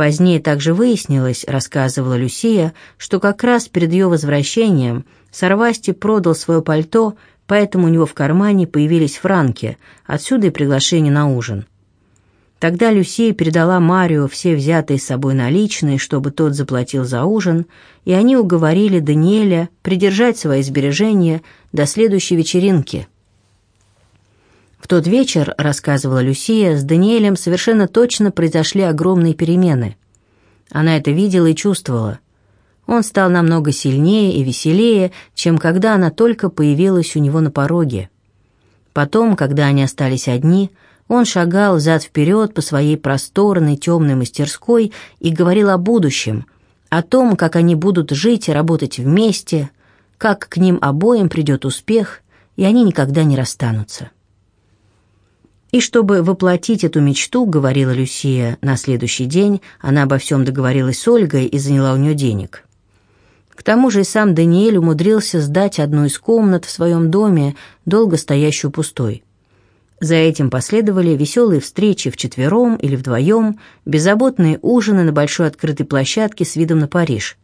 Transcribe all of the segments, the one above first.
Позднее также выяснилось, рассказывала Люсия, что как раз перед ее возвращением Сарвасти продал свое пальто, поэтому у него в кармане появились франки, отсюда и приглашение на ужин. Тогда Люсия передала Марио все взятые с собой наличные, чтобы тот заплатил за ужин, и они уговорили Даниэля придержать свои сбережения до следующей вечеринки. В тот вечер, рассказывала Люсия, с Даниэлем совершенно точно произошли огромные перемены. Она это видела и чувствовала. Он стал намного сильнее и веселее, чем когда она только появилась у него на пороге. Потом, когда они остались одни, он шагал взад-вперед по своей просторной темной мастерской и говорил о будущем, о том, как они будут жить и работать вместе, как к ним обоим придет успех, и они никогда не расстанутся. И чтобы воплотить эту мечту, говорила Люсия, на следующий день она обо всем договорилась с Ольгой и заняла у нее денег. К тому же и сам Даниэль умудрился сдать одну из комнат в своем доме, долго стоящую пустой. За этим последовали веселые встречи вчетвером или вдвоем, беззаботные ужины на большой открытой площадке с видом на Париж.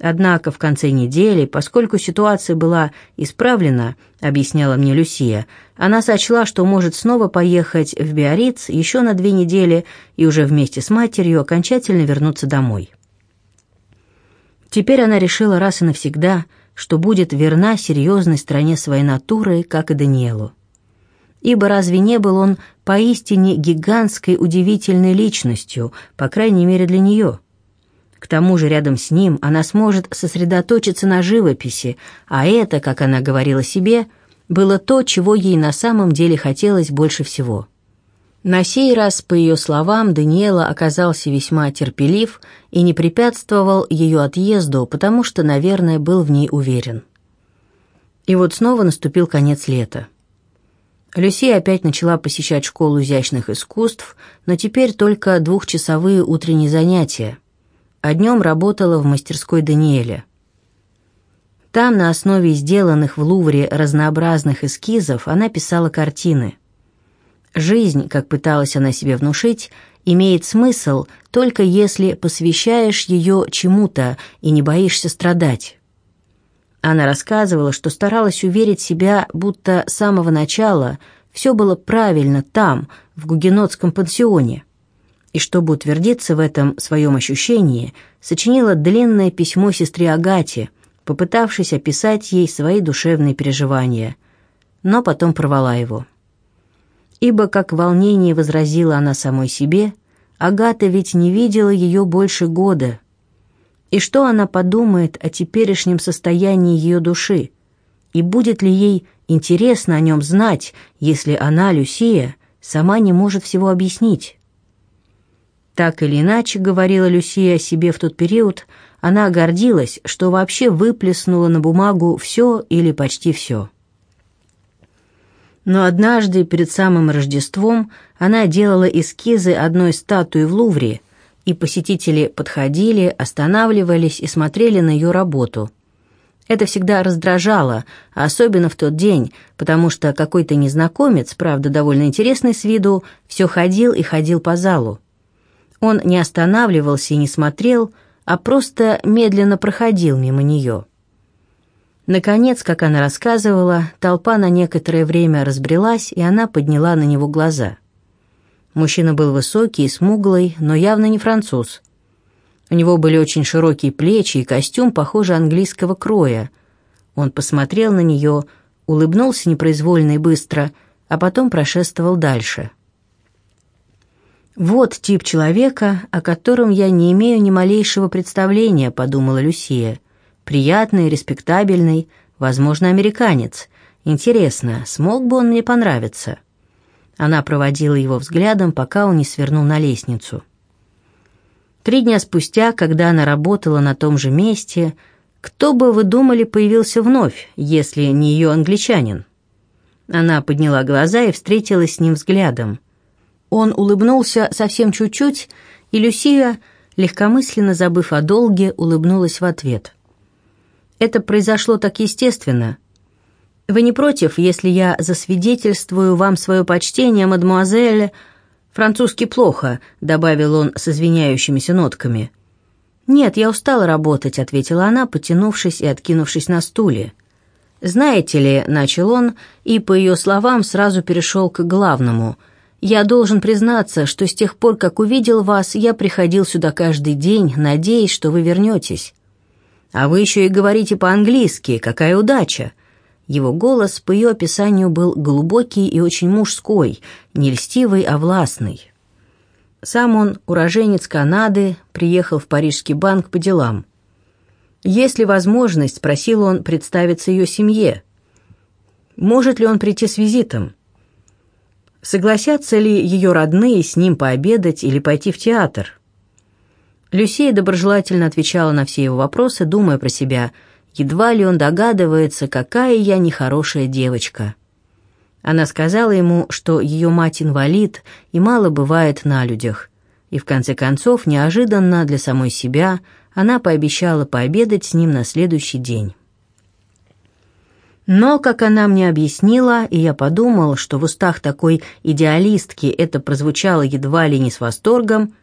Однако в конце недели, поскольку ситуация была исправлена, объясняла мне Люсия, она сочла, что может снова поехать в Биарриц еще на две недели и уже вместе с матерью окончательно вернуться домой. Теперь она решила раз и навсегда, что будет верна серьезной стороне своей натуры, как и Даниэлу ибо разве не был он поистине гигантской удивительной личностью, по крайней мере для нее? К тому же рядом с ним она сможет сосредоточиться на живописи, а это, как она говорила себе, было то, чего ей на самом деле хотелось больше всего. На сей раз, по ее словам, Даниэла оказался весьма терпелив и не препятствовал ее отъезду, потому что, наверное, был в ней уверен. И вот снова наступил конец лета. Люси опять начала посещать школу изящных искусств, но теперь только двухчасовые утренние занятия, а днем работала в мастерской Даниэля. Там, на основе сделанных в Лувре разнообразных эскизов, она писала картины. Жизнь, как пыталась она себе внушить, имеет смысл только если посвящаешь ее чему-то и не боишься страдать. Она рассказывала, что старалась уверить себя, будто с самого начала все было правильно там, в гугенотском пансионе. И чтобы утвердиться в этом своем ощущении, сочинила длинное письмо сестре Агате, попытавшись описать ей свои душевные переживания, но потом порвала его. Ибо, как волнение возразила она самой себе, Агата ведь не видела ее больше года — и что она подумает о теперешнем состоянии ее души? И будет ли ей интересно о нем знать, если она, Люсия, сама не может всего объяснить? Так или иначе, говорила Люсия о себе в тот период, она гордилась, что вообще выплеснула на бумагу все или почти все. Но однажды, перед самым Рождеством, она делала эскизы одной статуи в Лувре – и посетители подходили, останавливались и смотрели на ее работу. Это всегда раздражало, особенно в тот день, потому что какой-то незнакомец, правда довольно интересный с виду, все ходил и ходил по залу. Он не останавливался и не смотрел, а просто медленно проходил мимо нее. Наконец, как она рассказывала, толпа на некоторое время разбрелась, и она подняла на него глаза – Мужчина был высокий и смуглый, но явно не француз. У него были очень широкие плечи и костюм, похоже, английского кроя. Он посмотрел на нее, улыбнулся непроизвольно и быстро, а потом прошествовал дальше. «Вот тип человека, о котором я не имею ни малейшего представления», — подумала Люсия. «Приятный, респектабельный, возможно, американец. Интересно, смог бы он мне понравиться?» Она проводила его взглядом, пока он не свернул на лестницу. Три дня спустя, когда она работала на том же месте, кто бы, вы думали, появился вновь, если не ее англичанин? Она подняла глаза и встретилась с ним взглядом. Он улыбнулся совсем чуть-чуть, и Люсия, легкомысленно забыв о долге, улыбнулась в ответ. Это произошло так естественно — вы не против, если я засвидетельствую вам свое почтение, мадемуазель?» «Французский плохо», — добавил он с извиняющимися нотками. «Нет, я устала работать», — ответила она, потянувшись и откинувшись на стуле. «Знаете ли», — начал он, и, по ее словам, сразу перешел к главному. «Я должен признаться, что с тех пор, как увидел вас, я приходил сюда каждый день, надеясь, что вы вернетесь. А вы еще и говорите по-английски, какая удача!» Его голос по ее описанию был глубокий и очень мужской, не льстивый, а властный. Сам он, уроженец Канады, приехал в Парижский банк по делам. Есть ли возможность, спросил он, представиться ее семье? Может ли он прийти с визитом? Согласятся ли ее родные с ним пообедать или пойти в театр? Люсия доброжелательно отвечала на все его вопросы, думая про себя – Едва ли он догадывается, какая я нехорошая девочка. Она сказала ему, что ее мать инвалид и мало бывает на людях. И в конце концов, неожиданно для самой себя, она пообещала пообедать с ним на следующий день. Но, как она мне объяснила, и я подумал, что в устах такой идеалистки это прозвучало едва ли не с восторгом,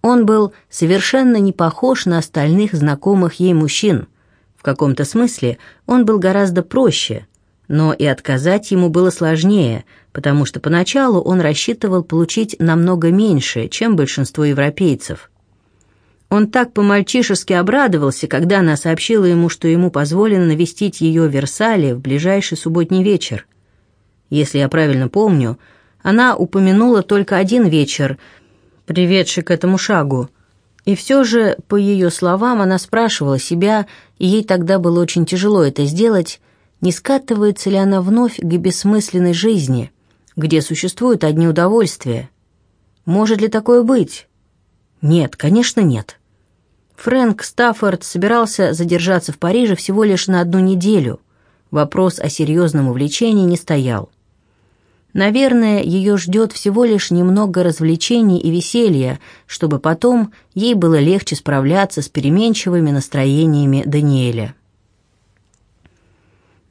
он был совершенно не похож на остальных знакомых ей мужчин – в каком-то смысле он был гораздо проще, но и отказать ему было сложнее, потому что поначалу он рассчитывал получить намного меньше, чем большинство европейцев. Он так по-мальчишески обрадовался, когда она сообщила ему, что ему позволено навестить ее в Версале в ближайший субботний вечер. Если я правильно помню, она упомянула только один вечер, приведший к этому шагу – и все же, по ее словам, она спрашивала себя, и ей тогда было очень тяжело это сделать, не скатывается ли она вновь к бессмысленной жизни, где существуют одни удовольствия. Может ли такое быть? Нет, конечно, нет. Фрэнк Стаффорд собирался задержаться в Париже всего лишь на одну неделю. Вопрос о серьезном увлечении не стоял. Наверное, ее ждет всего лишь немного развлечений и веселья, чтобы потом ей было легче справляться с переменчивыми настроениями Даниэля.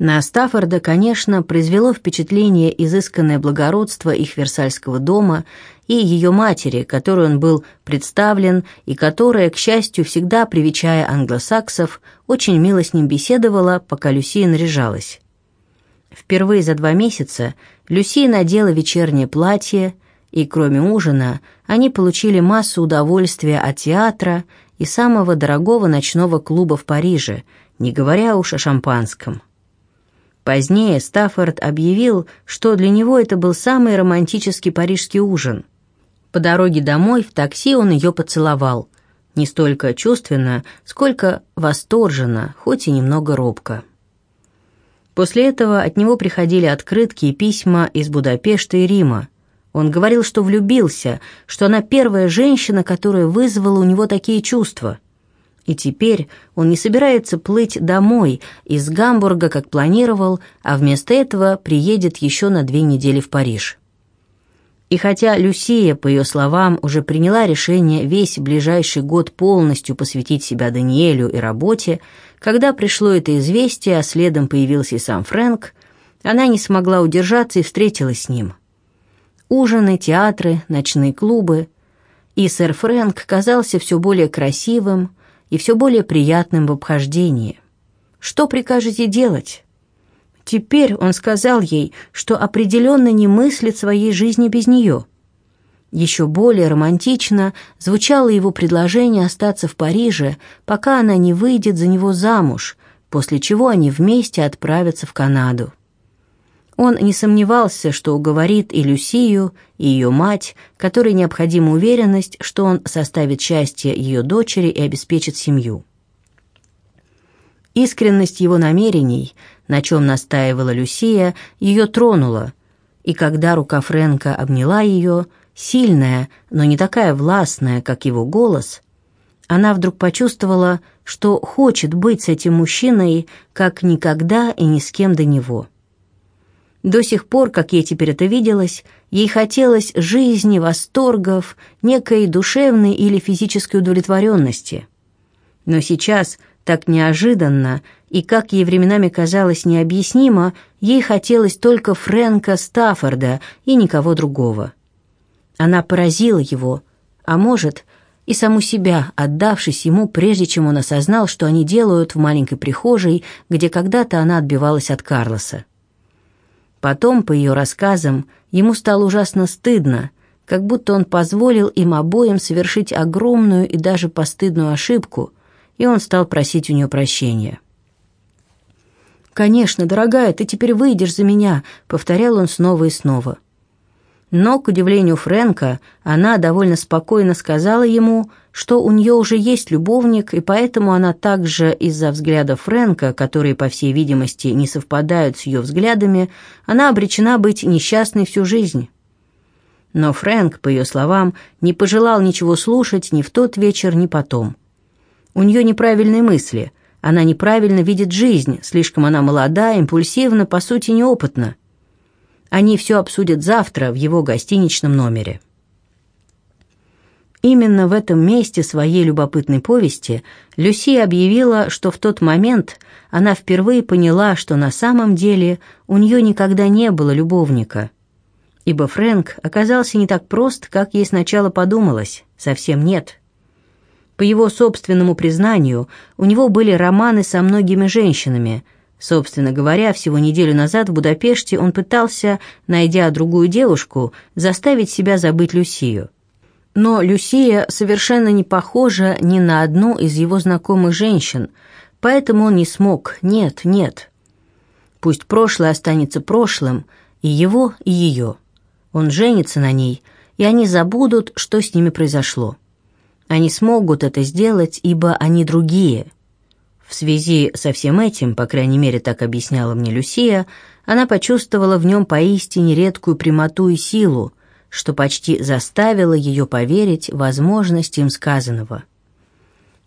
На Стаффорда, конечно, произвело впечатление изысканное благородство их Версальского дома и ее матери, которой он был представлен и которая, к счастью, всегда привечая англосаксов, очень мило с ним беседовала, пока Люсия наряжалась. Впервые за два месяца Люси надела вечернее платье, и кроме ужина они получили массу удовольствия от театра и самого дорогого ночного клуба в Париже, не говоря уж о шампанском. Позднее Стаффорд объявил, что для него это был самый романтический парижский ужин. По дороге домой в такси он ее поцеловал, не столько чувственно, сколько восторженно, хоть и немного робко. После этого от него приходили открытки и письма из Будапешта и Рима. Он говорил, что влюбился, что она первая женщина, которая вызвала у него такие чувства. И теперь он не собирается плыть домой из Гамбурга, как планировал, а вместо этого приедет еще на две недели в Париж. И хотя Люсия, по ее словам, уже приняла решение весь ближайший год полностью посвятить себя Даниэлю и работе, когда пришло это известие, а следом появился и сам Фрэнк, она не смогла удержаться и встретилась с ним. Ужины, театры, ночные клубы. И сэр Фрэнк казался все более красивым и все более приятным в обхождении. «Что прикажете делать?» Теперь он сказал ей, что определенно не мыслит своей жизни без нее. Еще более романтично звучало его предложение остаться в Париже, пока она не выйдет за него замуж, после чего они вместе отправятся в Канаду. Он не сомневался, что уговорит и Люсию, и ее мать, которой необходима уверенность, что он составит счастье ее дочери и обеспечит семью. Искренность его намерений, на чем настаивала Люсия, ее тронула, и когда рука Фрэнка обняла ее, сильная, но не такая властная, как его голос, она вдруг почувствовала, что хочет быть с этим мужчиной, как никогда и ни с кем до него. До сих пор, как ей теперь это виделось, ей хотелось жизни, восторгов, некой душевной или физической удовлетворенности. Но сейчас – так неожиданно и, как ей временами казалось необъяснимо, ей хотелось только Фрэнка Стаффорда и никого другого. Она поразила его, а может, и саму себя, отдавшись ему, прежде чем он осознал, что они делают в маленькой прихожей, где когда-то она отбивалась от Карлоса. Потом, по ее рассказам, ему стало ужасно стыдно, как будто он позволил им обоим совершить огромную и даже постыдную ошибку, и он стал просить у нее прощения. «Конечно, дорогая, ты теперь выйдешь за меня», — повторял он снова и снова. Но, к удивлению Фрэнка, она довольно спокойно сказала ему, что у нее уже есть любовник, и поэтому она также из-за взгляда Фрэнка, которые, по всей видимости, не совпадают с ее взглядами, она обречена быть несчастной всю жизнь. Но Фрэнк, по ее словам, не пожелал ничего слушать ни в тот вечер, ни потом. У нее неправильные мысли, она неправильно видит жизнь, слишком она молода, импульсивна, по сути, неопытна. Они все обсудят завтра в его гостиничном номере. Именно в этом месте своей любопытной повести Люси объявила, что в тот момент она впервые поняла, что на самом деле у нее никогда не было любовника. Ибо Фрэнк оказался не так прост, как ей сначала подумалось, совсем нет. По его собственному признанию, у него были романы со многими женщинами, Собственно говоря, всего неделю назад в Будапеште он пытался, найдя другую девушку, заставить себя забыть Люсию. Но Люсия совершенно не похожа ни на одну из его знакомых женщин, поэтому он не смог, нет, нет. Пусть прошлое останется прошлым, и его, и ее. Он женится на ней, и они забудут, что с ними произошло. Они смогут это сделать, ибо они другие – в связи со всем этим, по крайней мере, так объясняла мне Люсия, она почувствовала в нем поистине редкую прямоту и силу, что почти заставило ее поверить в им сказанного.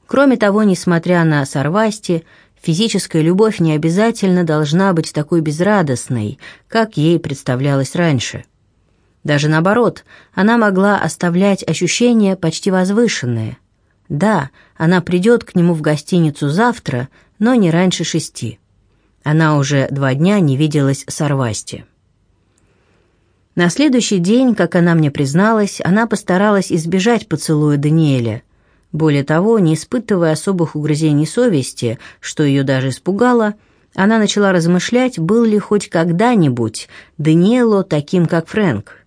Кроме того, несмотря на Сарвасти, физическая любовь не обязательно должна быть такой безрадостной, как ей представлялось раньше. Даже наоборот, она могла оставлять ощущения почти возвышенные – да, она придет к нему в гостиницу завтра, но не раньше шести. Она уже два дня не виделась с Арвасти. На следующий день, как она мне призналась, она постаралась избежать поцелуя Даниэля. Более того, не испытывая особых угрызений совести, что ее даже испугало, она начала размышлять, был ли хоть когда-нибудь Даниэло таким, как Фрэнк.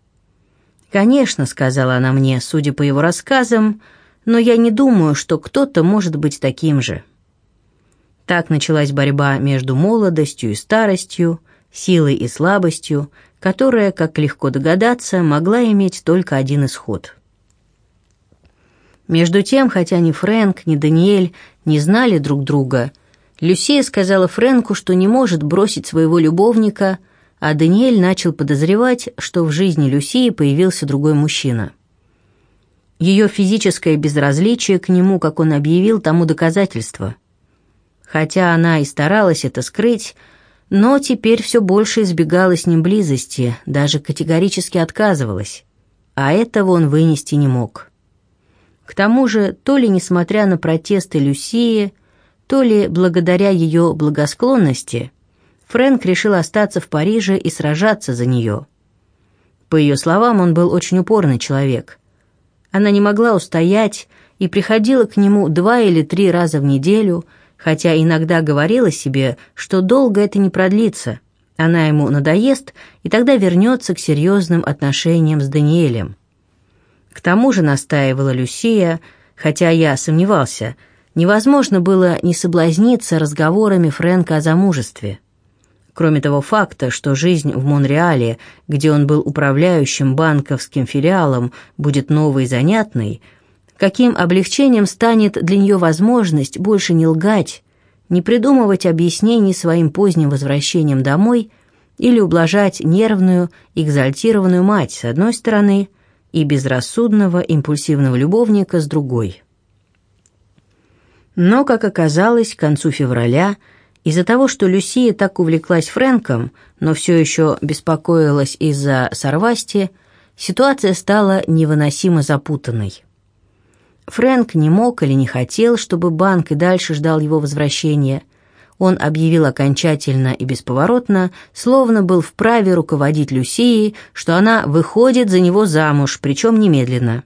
«Конечно», — сказала она мне, судя по его рассказам, — но я не думаю, что кто-то может быть таким же. Так началась борьба между молодостью и старостью, силой и слабостью, которая, как легко догадаться, могла иметь только один исход. Между тем, хотя ни Фрэнк, ни Даниэль не знали друг друга, Люсия сказала Фрэнку, что не может бросить своего любовника, а Даниэль начал подозревать, что в жизни Люсии появился другой мужчина. Ее физическое безразличие к нему, как он объявил, тому доказательство. Хотя она и старалась это скрыть, но теперь все больше избегала с ним близости, даже категорически отказывалась. А этого он вынести не мог. К тому же, то ли несмотря на протесты Люсии, то ли благодаря ее благосклонности, Фрэнк решил остаться в Париже и сражаться за нее. По ее словам, он был очень упорный человек. Она не могла устоять и приходила к нему два или три раза в неделю, хотя иногда говорила себе, что долго это не продлится. Она ему надоест, и тогда вернется к серьезным отношениям с Даниэлем. К тому же настаивала Люсия, хотя я сомневался, невозможно было не соблазниться разговорами Фрэнка о замужестве. Кроме того факта, что жизнь в Монреале, где он был управляющим банковским филиалом, будет новой и занятной, каким облегчением станет для нее возможность больше не лгать, не придумывать объяснений своим поздним возвращением домой или ублажать нервную, экзальтированную мать с одной стороны и безрассудного, импульсивного любовника с другой. Но, как оказалось, к концу февраля – из-за того, что Люсия так увлеклась Фрэнком, но все еще беспокоилась из-за Сарвасти, ситуация стала невыносимо запутанной. Фрэнк не мог или не хотел, чтобы банк и дальше ждал его возвращения. он объявил окончательно и бесповоротно, словно был вправе руководить Люсией, что она выходит за него замуж, причем немедленно.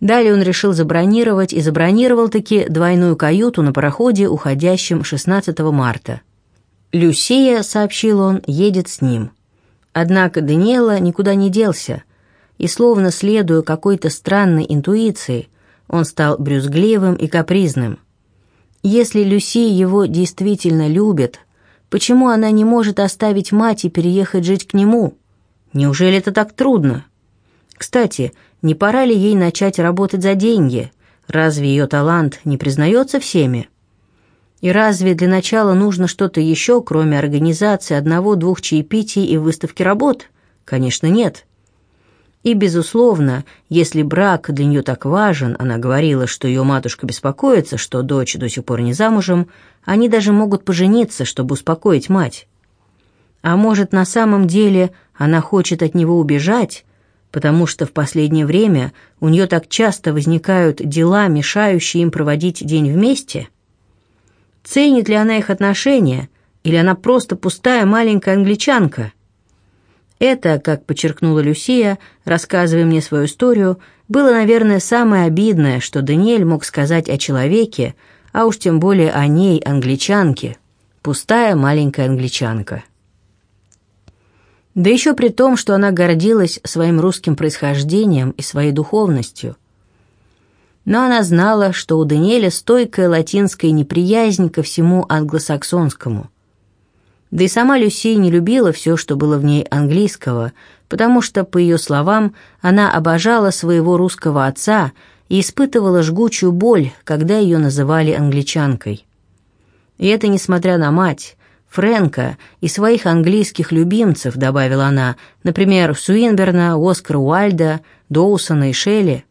Далее он решил забронировать и забронировал-таки двойную каюту на пароходе, уходящем 16 марта. «Люсия», — сообщил он, — «едет с ним». Однако Даниэла никуда не делся, и, словно следуя какой-то странной интуиции, он стал брюзгливым и капризным. Если Люси его действительно любит, почему она не может оставить мать и переехать жить к нему? Неужели это так трудно? Кстати, не пора ли ей начать работать за деньги? Разве ее талант не признается всеми? И разве для начала нужно что-то еще, кроме организации одного-двух чаепитий и выставки работ? Конечно, нет. И, безусловно, если брак для нее так важен, она говорила, что ее матушка беспокоится, что дочь до сих пор не замужем, они даже могут пожениться, чтобы успокоить мать. А может, на самом деле она хочет от него убежать, потому что в последнее время у нее так часто возникают дела, мешающие им проводить день вместе? Ценит ли она их отношения, или она просто пустая маленькая англичанка? Это, как подчеркнула Люсия, рассказывая мне свою историю, было, наверное, самое обидное, что Даниэль мог сказать о человеке, а уж тем более о ней, англичанке. Пустая маленькая англичанка. Да еще при том, что она гордилась своим русским происхождением и своей духовностью. Но она знала, что у Даниэля стойкая латинская неприязнь ко всему англосаксонскому – да и сама Люси не любила все, что было в ней английского, потому что, по ее словам, она обожала своего русского отца и испытывала жгучую боль, когда ее называли англичанкой. И это несмотря на мать, Фрэнка и своих английских любимцев, добавила она, например, Суинберна, Оскара Уальда, Доусона и Шелли.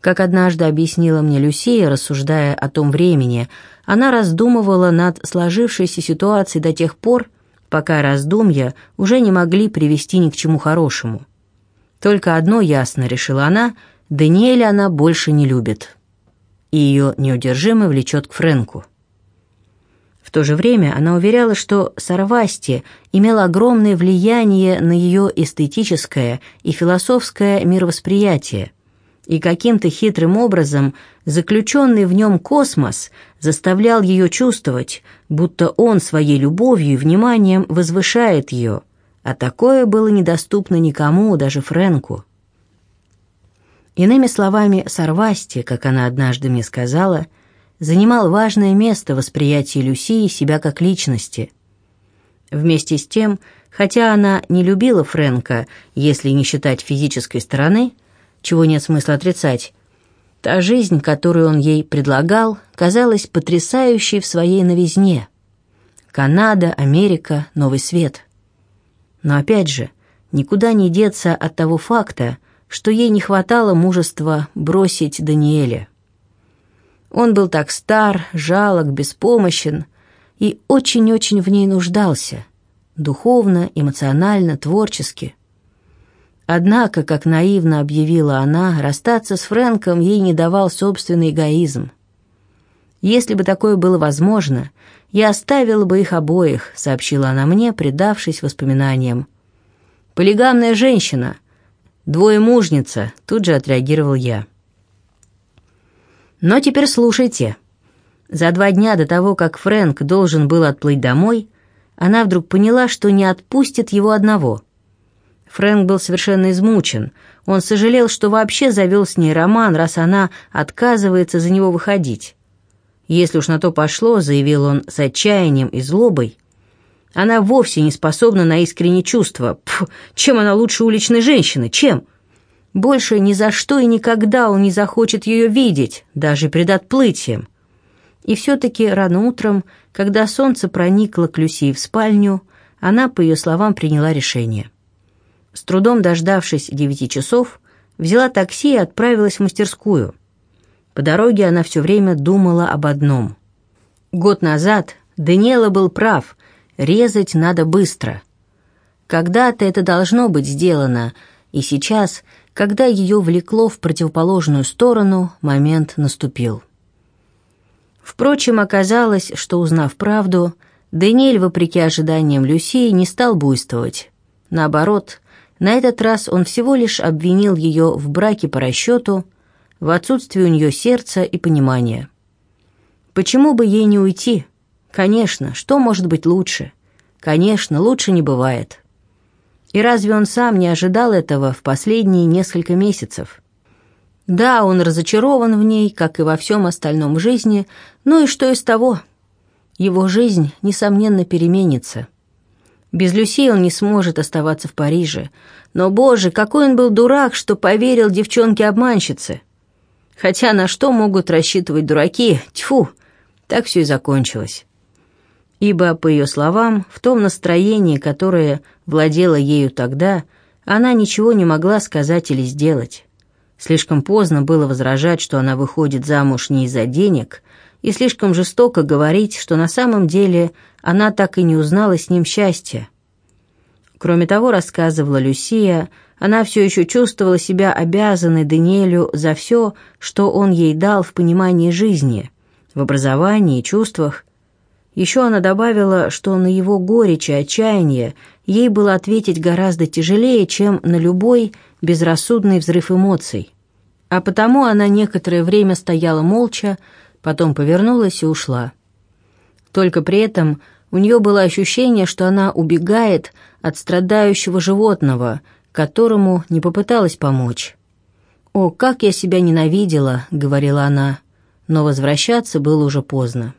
Как однажды объяснила мне Люсия, рассуждая о том времени, она раздумывала над сложившейся ситуацией до тех пор, пока раздумья уже не могли привести ни к чему хорошему. Только одно ясно, решила она, Даниэля она больше не любит. И ее неудержимо влечет к Фрэнку. То же время она уверяла, что Сарвасти имел огромное влияние на ее эстетическое и философское мировосприятие, и каким-то хитрым образом заключенный в нем космос заставлял ее чувствовать, будто он своей любовью и вниманием возвышает ее, а такое было недоступно никому, даже Фрэнку. Иными словами, Сарвасти, как она однажды мне сказала, занимал важное место в восприятии Люсии себя как личности. Вместе с тем, хотя она не любила Фрэнка, если не считать физической стороны, чего нет смысла отрицать. Та жизнь, которую он ей предлагал, казалась потрясающей в своей новизне. Канада, Америка, Новый Свет. Но опять же, никуда не деться от того факта, что ей не хватало мужества бросить Даниэля. Он был так стар, жалок, беспомощен и очень-очень в ней нуждался, духовно, эмоционально, творчески – Однако, как наивно объявила она, расстаться с Фрэнком ей не давал собственный эгоизм. «Если бы такое было возможно, я оставила бы их обоих», — сообщила она мне, предавшись воспоминаниям. «Полигамная женщина, двоемужница», — тут же отреагировал я. Но теперь слушайте. За два дня до того, как Фрэнк должен был отплыть домой, она вдруг поняла, что не отпустит его одного — Фрэнк был совершенно измучен. Он сожалел, что вообще завел с ней роман, раз она отказывается за него выходить. Если уж на то пошло, заявил он с отчаянием и злобой, она вовсе не способна на искренние чувства. Пф, чем она лучше уличной женщины? Чем? Больше ни за что и никогда он не захочет ее видеть, даже перед отплытием. И все-таки рано утром, когда солнце проникло к Люси в спальню, она, по ее словам, приняла решение. С трудом дождавшись девяти часов, взяла такси и отправилась в мастерскую. По дороге она все время думала об одном. Год назад Даниэла был прав, резать надо быстро. Когда-то это должно быть сделано, и сейчас, когда ее влекло в противоположную сторону, момент наступил. Впрочем, оказалось, что, узнав правду, Даниэль, вопреки ожиданиям Люсии, не стал буйствовать. Наоборот, на этот раз он всего лишь обвинил ее в браке по расчету, в отсутствии у нее сердца и понимания. Почему бы ей не уйти? Конечно, что может быть лучше? Конечно, лучше не бывает. И разве он сам не ожидал этого в последние несколько месяцев? Да, он разочарован в ней, как и во всем остальном жизни, ну и что из того? Его жизнь, несомненно, переменится. Без Люси он не сможет оставаться в Париже. Но, боже, какой он был дурак, что поверил девчонке-обманщице. Хотя на что могут рассчитывать дураки? Тьфу! Так все и закончилось ибо, по ее словам, в том настроении, которое владело ею тогда, она ничего не могла сказать или сделать. Слишком поздно было возражать, что она выходит замуж не из-за денег, и слишком жестоко говорить, что на самом деле она так и не узнала с ним счастья. Кроме того, рассказывала Люсия, она все еще чувствовала себя обязанной Даниэлю за все, что он ей дал в понимании жизни, в образовании и чувствах, еще она добавила, что на его горечь и отчаяние ей было ответить гораздо тяжелее, чем на любой безрассудный взрыв эмоций. А потому она некоторое время стояла молча, потом повернулась и ушла. Только при этом у нее было ощущение, что она убегает от страдающего животного, которому не попыталась помочь. «О, как я себя ненавидела!» — говорила она, но возвращаться было уже поздно.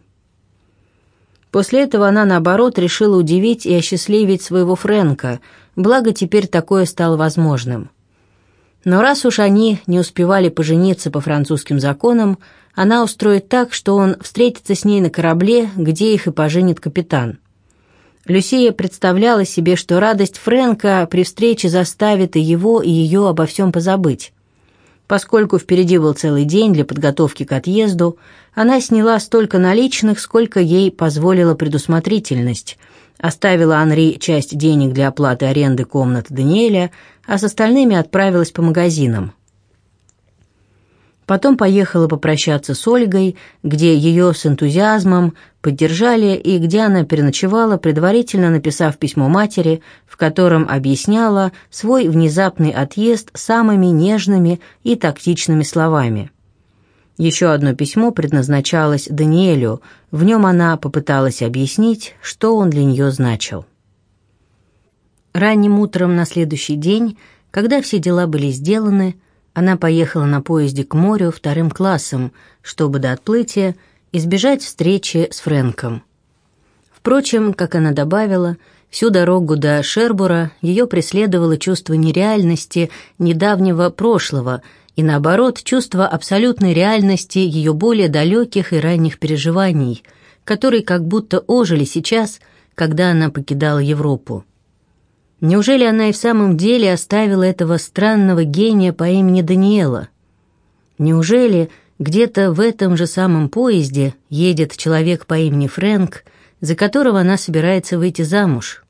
После этого она, наоборот, решила удивить и осчастливить своего Фрэнка, благо теперь такое стало возможным. Но раз уж они не успевали пожениться по французским законам, она устроит так, что он встретится с ней на корабле, где их и поженит капитан. Люсия представляла себе, что радость Фрэнка при встрече заставит и его, и ее обо всем позабыть. Поскольку впереди был целый день для подготовки к отъезду, она сняла столько наличных, сколько ей позволила предусмотрительность, оставила Анри часть денег для оплаты аренды комнаты Даниэля, а с остальными отправилась по магазинам. Потом поехала попрощаться с Ольгой, где ее с энтузиазмом поддержали и где она переночевала, предварительно написав письмо матери, в котором объясняла свой внезапный отъезд самыми нежными и тактичными словами. Еще одно письмо предназначалось Даниэлю, в нем она попыталась объяснить, что он для нее значил. Ранним утром на следующий день, когда все дела были сделаны, она поехала на поезде к морю вторым классом, чтобы до отплытия избежать встречи с Фрэнком. Впрочем, как она добавила, всю дорогу до Шербура ее преследовало чувство нереальности недавнего прошлого и, наоборот, чувство абсолютной реальности ее более далеких и ранних переживаний, которые как будто ожили сейчас, когда она покидала Европу. Неужели она и в самом деле оставила этого странного гения по имени Даниэла? Неужели где-то в этом же самом поезде едет человек по имени Фрэнк, за которого она собирается выйти замуж?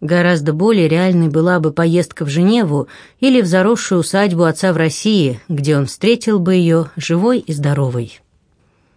Гораздо более реальной была бы поездка в Женеву или в заросшую усадьбу отца в России, где он встретил бы ее живой и здоровой.